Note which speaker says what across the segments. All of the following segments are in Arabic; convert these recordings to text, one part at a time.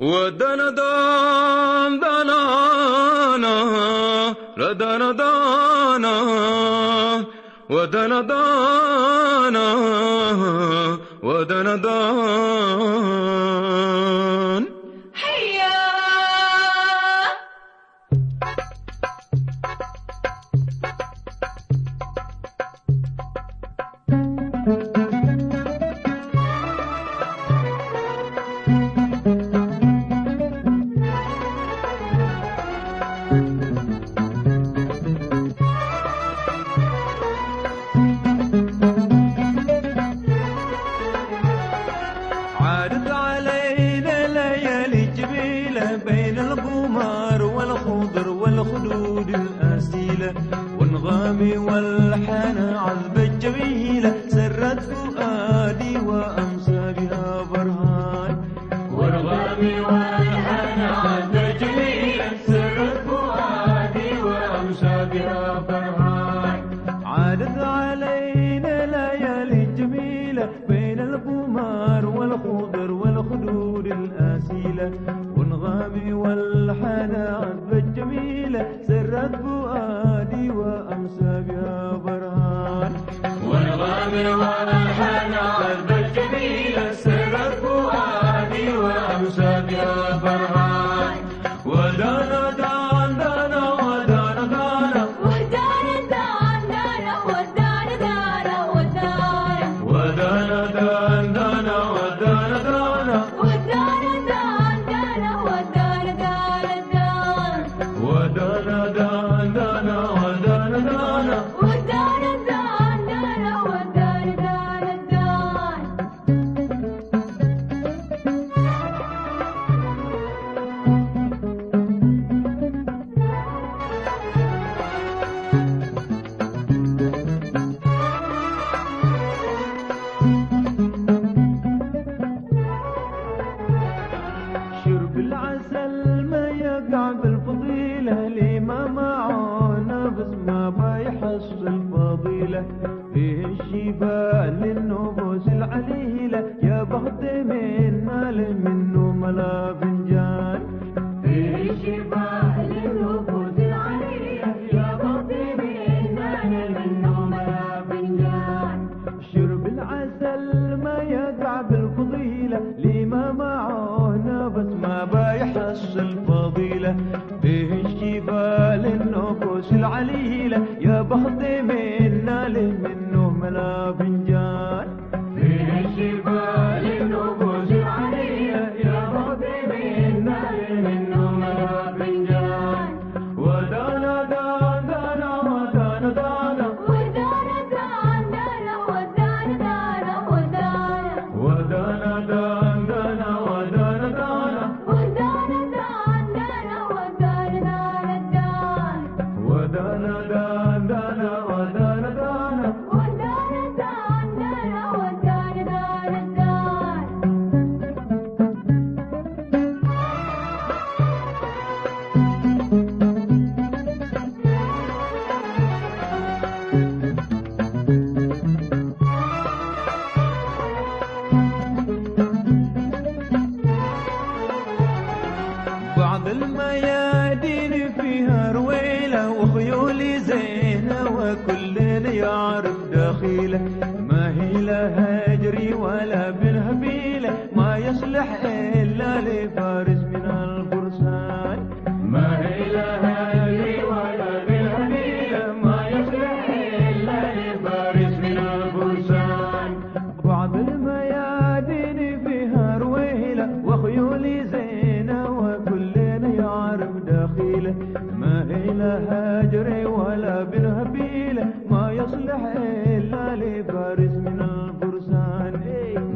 Speaker 1: ودنا دان دانا ردنا دانا ودنا دانا ودنا دان
Speaker 2: الأسيلة والغامي والحنا عذبة جميلة سرت فؤادي وأمسى بها برهان. والغامي والحنا عذبة جميلة سرت فؤادي وأمسى بها برهان. عادت علينا ليالي جميلة بين القمر والخضر والخدود الأسيلة. والغامي والحنا عذبة جميلة سرت فؤادي Thank you. بيحصل فضيلة فيه الشفاء للنفوس العليلة. يا بخت من مال منه ملا فنجان فيه الشفاء للنفوس العليلة. يا بخت من مال منه ملا فنجان شرب العسل ما يقع بالفضيلة. لما معانا بس ما بيحصل فضيلة زينة وكل يعرف دخيلة ما هي لها دخيلة ما هي لها هجر ولا بالهبيلة ما يصلح إلا لفارس من الفرسان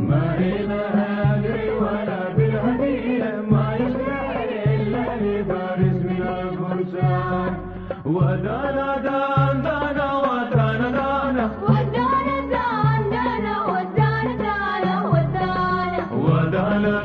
Speaker 2: ما هي لها هجر ولا بالهبيلة ما يصلح إلا لفارس من الفرسان ودانا دان دانا ودانا دانا.
Speaker 3: ودانا دانا ودانا دانا ودانا.
Speaker 2: ودانا